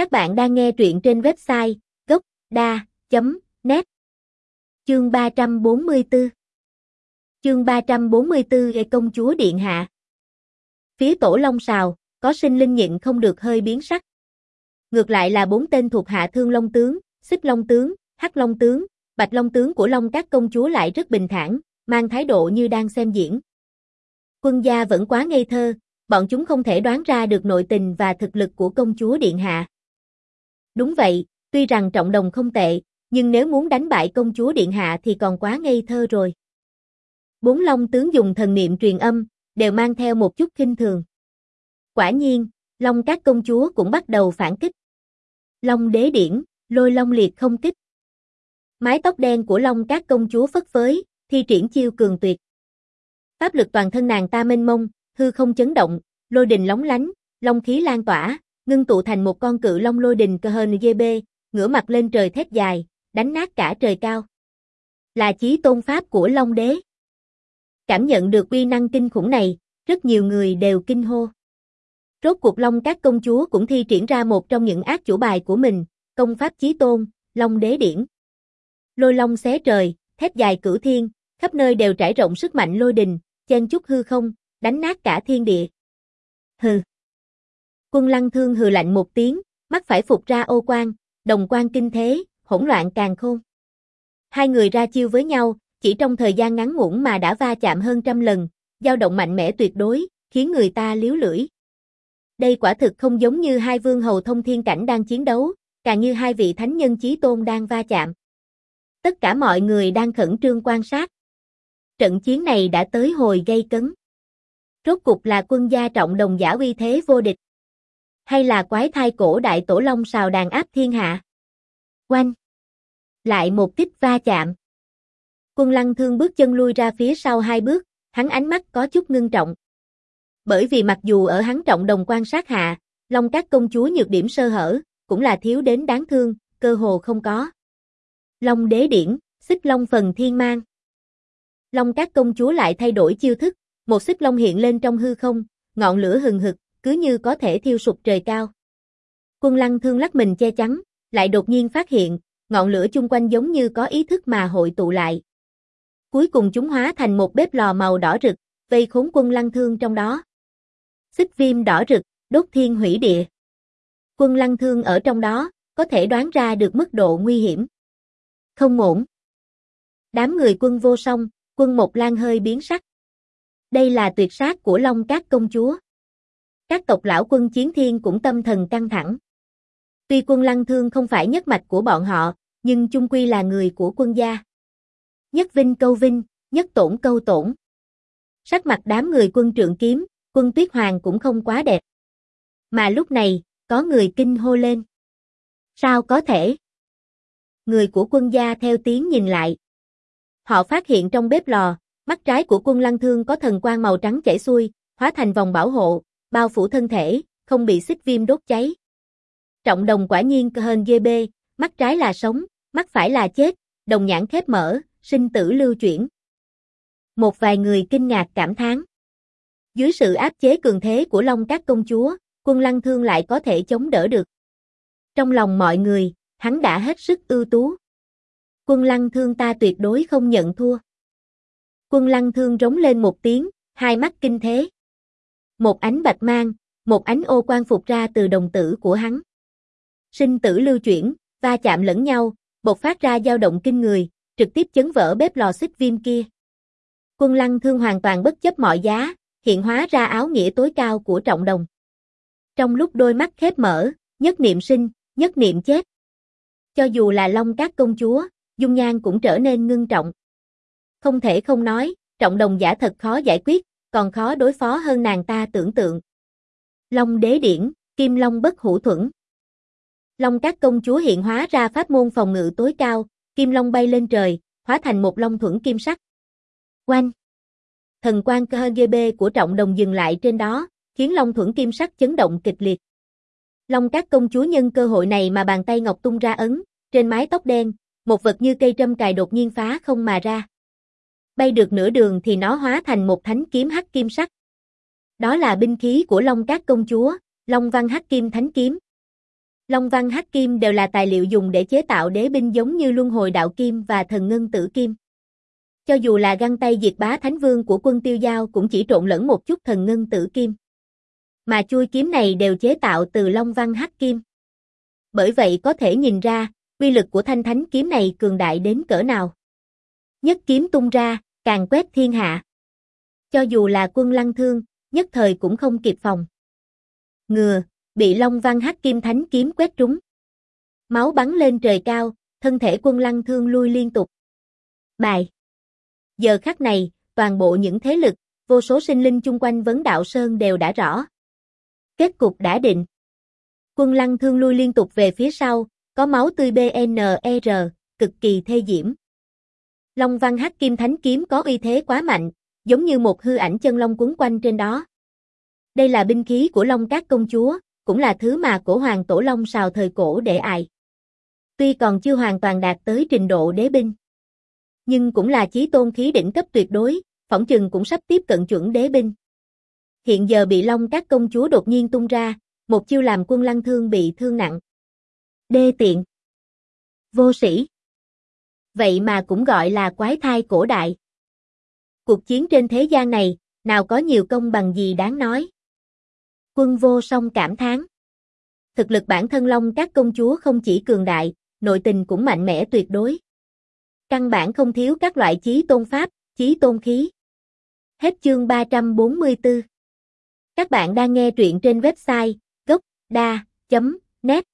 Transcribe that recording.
Các bạn đang nghe truyện trên website gốc.da.net Chương 344 Chương 344 Gây công chúa Điện Hạ Phía tổ Long Sào, có sinh linh nhịn không được hơi biến sắc. Ngược lại là bốn tên thuộc hạ thương Long Tướng, Xích Long Tướng, Hắc Long Tướng, Bạch Long Tướng của Long các công chúa lại rất bình thản, mang thái độ như đang xem diễn. Quân gia vẫn quá ngây thơ, bọn chúng không thể đoán ra được nội tình và thực lực của công chúa Điện Hạ. Đúng vậy, tuy rằng trọng đồng không tệ, nhưng nếu muốn đánh bại công chúa Điện Hạ thì còn quá ngây thơ rồi. Bốn Long tướng dùng thần niệm truyền âm, đều mang theo một chút kinh thường. Quả nhiên, Long các công chúa cũng bắt đầu phản kích. Long đế điển, lôi long liệt không kích. Mái tóc đen của Long các công chúa phất phới, thi triển chiêu cường tuyệt. Pháp lực toàn thân nàng ta mênh mông, hư không chấn động, lôi đình lóng lánh, long khí lan tỏa, ngưng tụ thành một con cự long lôi đình cơ hơn GB, ngửa mặt lên trời thét dài, đánh nát cả trời cao. Là chí tôn pháp của Long Đế. Cảm nhận được uy năng kinh khủng này, rất nhiều người đều kinh hô. Rốt cuộc Long các công chúa cũng thi triển ra một trong những ác chủ bài của mình, công pháp chí tôn, Long Đế điển. Lôi long xé trời, thét dài cửu thiên, khắp nơi đều trải rộng sức mạnh lôi đình, chen chút hư không, đánh nát cả thiên địa. Hừ. Quân lăng thương hừ lạnh một tiếng, mắt phải phục ra ô quan, đồng quan kinh thế, hỗn loạn càng khôn. Hai người ra chiêu với nhau, chỉ trong thời gian ngắn ngủn mà đã va chạm hơn trăm lần, dao động mạnh mẽ tuyệt đối, khiến người ta liếu lưỡi. Đây quả thực không giống như hai vương hầu thông thiên cảnh đang chiến đấu, càng như hai vị thánh nhân chí tôn đang va chạm. Tất cả mọi người đang khẩn trương quan sát. Trận chiến này đã tới hồi gây cấn. Rốt cục là quân gia trọng đồng giả uy thế vô địch. Hay là quái thai cổ đại tổ long sào đàn áp thiên hạ? Quanh. Lại một kích va chạm. Quân lăng thương bước chân lui ra phía sau hai bước, hắn ánh mắt có chút ngưng trọng. Bởi vì mặc dù ở hắn trọng đồng quan sát hạ, long các công chúa nhược điểm sơ hở, cũng là thiếu đến đáng thương, cơ hồ không có. Long đế điển, xích long phần thiên mang. Long các công chúa lại thay đổi chiêu thức, một xích long hiện lên trong hư không, ngọn lửa hừng hực, cứ như có thể thiêu sụp trời cao. Quân lăng thương lắc mình che chắn, lại đột nhiên phát hiện, ngọn lửa chung quanh giống như có ý thức mà hội tụ lại. Cuối cùng chúng hóa thành một bếp lò màu đỏ rực, vây khốn quân lăng thương trong đó. Xích viêm đỏ rực, đốt thiên hủy địa. Quân lăng thương ở trong đó, có thể đoán ra được mức độ nguy hiểm. Không ổn. Đám người quân vô song, quân một lan hơi biến sắc. Đây là tuyệt sát của Long Cát công chúa. Các tộc lão quân chiến thiên cũng tâm thần căng thẳng. Tuy quân lăng thương không phải nhất mạch của bọn họ, nhưng chung quy là người của quân gia. Nhất vinh câu vinh, nhất tổn câu tổn. Sắc mặt đám người quân trượng kiếm, quân tuyết hoàng cũng không quá đẹp. Mà lúc này, có người kinh hô lên. Sao có thể? Người của quân gia theo tiếng nhìn lại. Họ phát hiện trong bếp lò, mắt trái của quân lăng thương có thần quang màu trắng chảy xuôi, hóa thành vòng bảo hộ, bao phủ thân thể, không bị xích viêm đốt cháy. Trọng đồng quả nhiên hơn GB, mắt trái là sống, mắt phải là chết, đồng nhãn khép mở, sinh tử lưu chuyển. Một vài người kinh ngạc cảm thán. Dưới sự áp chế cường thế của Long các công chúa, quân lăng thương lại có thể chống đỡ được. Trong lòng mọi người, hắn đã hết sức ưu tú. Quân lăng thương ta tuyệt đối không nhận thua. Quân lăng thương rống lên một tiếng, hai mắt kinh thế. Một ánh bạch mang, một ánh ô quan phục ra từ đồng tử của hắn. Sinh tử lưu chuyển, va chạm lẫn nhau, bộc phát ra dao động kinh người, trực tiếp chấn vỡ bếp lò xích viêm kia. Quân lăng thương hoàn toàn bất chấp mọi giá, hiện hóa ra áo nghĩa tối cao của trọng đồng. Trong lúc đôi mắt khép mở, nhất niệm sinh, nhất niệm chết. Cho dù là long các công chúa, dung nhan cũng trở nên ngưng trọng. Không thể không nói, trọng đồng giả thật khó giải quyết, còn khó đối phó hơn nàng ta tưởng tượng. Long đế điển, kim long bất hủ thuẫn. Long các công chúa hiện hóa ra pháp môn phòng ngự tối cao, kim long bay lên trời, hóa thành một long thuẫn kim sắc. Oanh! Thần quan KGB của trọng đồng dừng lại trên đó, khiến long thuẫn kim sắc chấn động kịch liệt. Long các công chúa nhân cơ hội này mà bàn tay ngọc tung ra ấn, trên mái tóc đen, một vật như cây trâm cài đột nhiên phá không mà ra. Bay được nửa đường thì nó hóa thành một thánh kiếm hắc kim sắc. Đó là binh khí của Long các công chúa, Long văn hắc kim thánh kiếm. Long văn hắc kim đều là tài liệu dùng để chế tạo đế binh giống như luân hồi đạo kim và thần ngân tử kim. Cho dù là găng tay diệt bá thánh vương của quân tiêu giao cũng chỉ trộn lẫn một chút thần ngân tử kim. Mà chui kiếm này đều chế tạo từ long văn hắc kim. Bởi vậy có thể nhìn ra, uy lực của thanh thánh kiếm này cường đại đến cỡ nào. Nhất kiếm tung ra, càng quét thiên hạ. Cho dù là quân lăng thương, nhất thời cũng không kịp phòng. Ngừa, bị Long Văn Hắc Kim Thánh kiếm quét trúng. Máu bắn lên trời cao, thân thể quân lăng thương lui liên tục. Bài Giờ khắc này, toàn bộ những thế lực, vô số sinh linh chung quanh vấn đạo sơn đều đã rõ. Kết cục đã định. Quân lăng thương lui liên tục về phía sau, có máu tươi BNR, cực kỳ thê diễm. Long văn hắc kim thánh kiếm có uy thế quá mạnh, giống như một hư ảnh chân long cuốn quanh trên đó. Đây là binh khí của Long Các công chúa, cũng là thứ mà cổ hoàng tổ Long sào thời cổ để ài. Tuy còn chưa hoàn toàn đạt tới trình độ đế binh, nhưng cũng là chí tôn khí đỉnh cấp tuyệt đối, phỏng chừng cũng sắp tiếp cận chuẩn đế binh. Hiện giờ bị Long Các công chúa đột nhiên tung ra, một chiêu làm quân lăng thương bị thương nặng. Đê tiện. Vô sĩ. Vậy mà cũng gọi là quái thai cổ đại. Cuộc chiến trên thế gian này, nào có nhiều công bằng gì đáng nói. Quân vô song cảm thán. Thực lực bản thân Long các công chúa không chỉ cường đại, nội tình cũng mạnh mẽ tuyệt đối. Căn bản không thiếu các loại chí tôn pháp, chí tôn khí. Hết chương 344. Các bạn đang nghe truyện trên website gocda.net